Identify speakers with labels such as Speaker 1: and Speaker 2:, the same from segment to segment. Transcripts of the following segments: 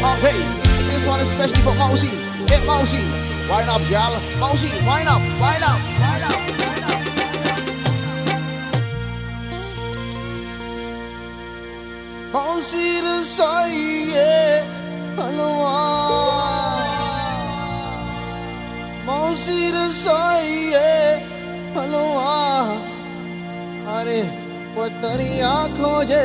Speaker 1: Okay, this one is especially for Mousy. Hit Mousy. Wind up, y'all. Mousy, wind up, wind up, wind up. wind up. Mousy the soye, halwa. Mousy the soye, halwa. अरे पतरिया खोजे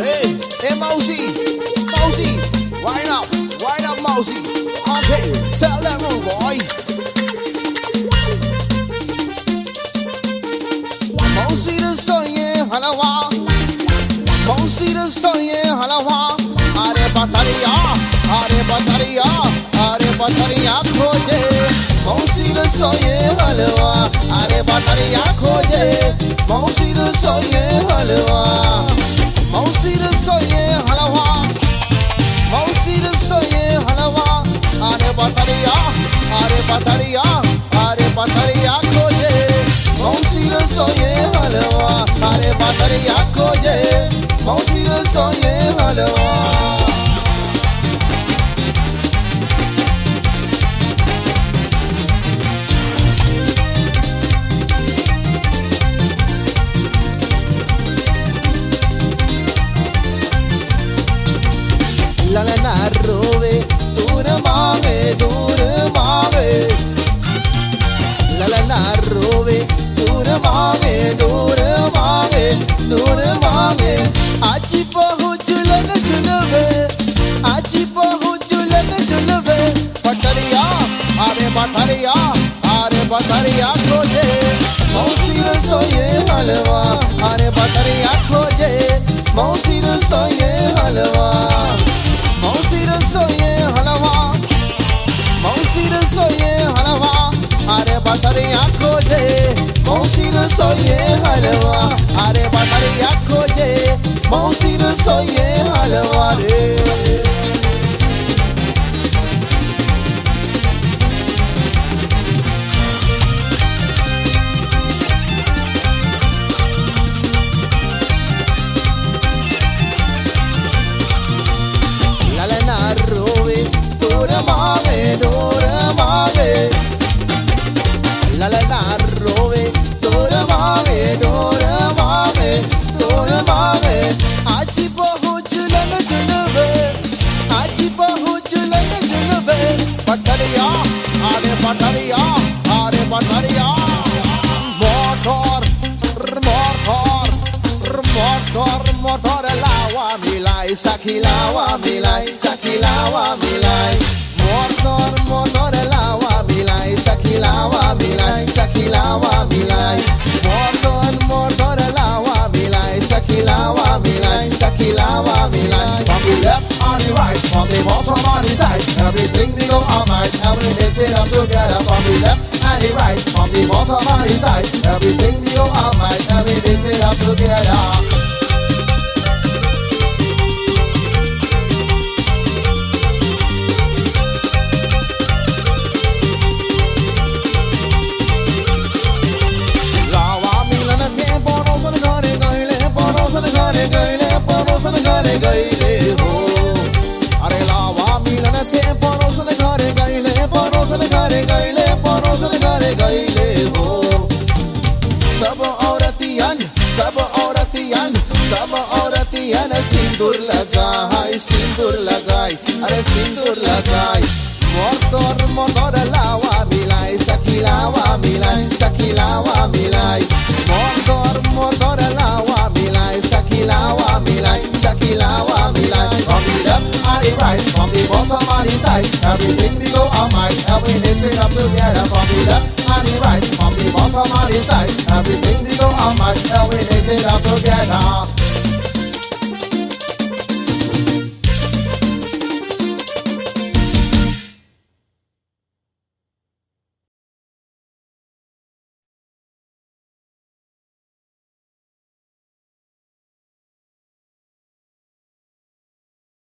Speaker 1: Hey, hey Mousy, Mousy, up, right up Mousy. Okay, tell that boy. Mousy 的声音喊了哇，Mousy 的声音喊了哇，阿里巴达利亚，阿里巴达利亚，阿里巴达利。रसोइए हलवा अरे बतरिया खोजे मौसी रसोइए हलवा मौसी रसोइए हलवा मौसी रसोइए हलवा अरे बतरिया अरे बतरिया अरे बतरिया खोजे मौसी रसोइए हलवा अरे बतरिया खोजे मौसी रसोइए हलवा रोवे दूर मावे दूर मावे ललना रोवे दूर मावे दूर मावे दूर मावे आजी बहु जुलन बहु जुलन जुलवे पटरिया अरे पटरिया अरे पटरिया खोजे मौसी अरे पटरिया खोजे मौसी रसोये motor lawa milai sakilawa milai sakilawa milai on the side. Everything we go all night and we up together. घरे गईले हो अरे लावा मिलन के पड़ोसन घरे गईले पड़ोसन घरे गईले औरतियन सिंदूर लगाई सिंदूर लगाई अरे सिंदूर लगाई मोटर मोटर लावा मिलाई सखिलावा मिलाई सखिलावा मिलाई मोटर मोटर लावा मिलाई सखिलावा मिलाई सखिलावा मिलाई from the left and the right from the bottom and the side everything we go all night and we mix it up together from the left and the right from the bottom and the side everything we go all night and we mix it up together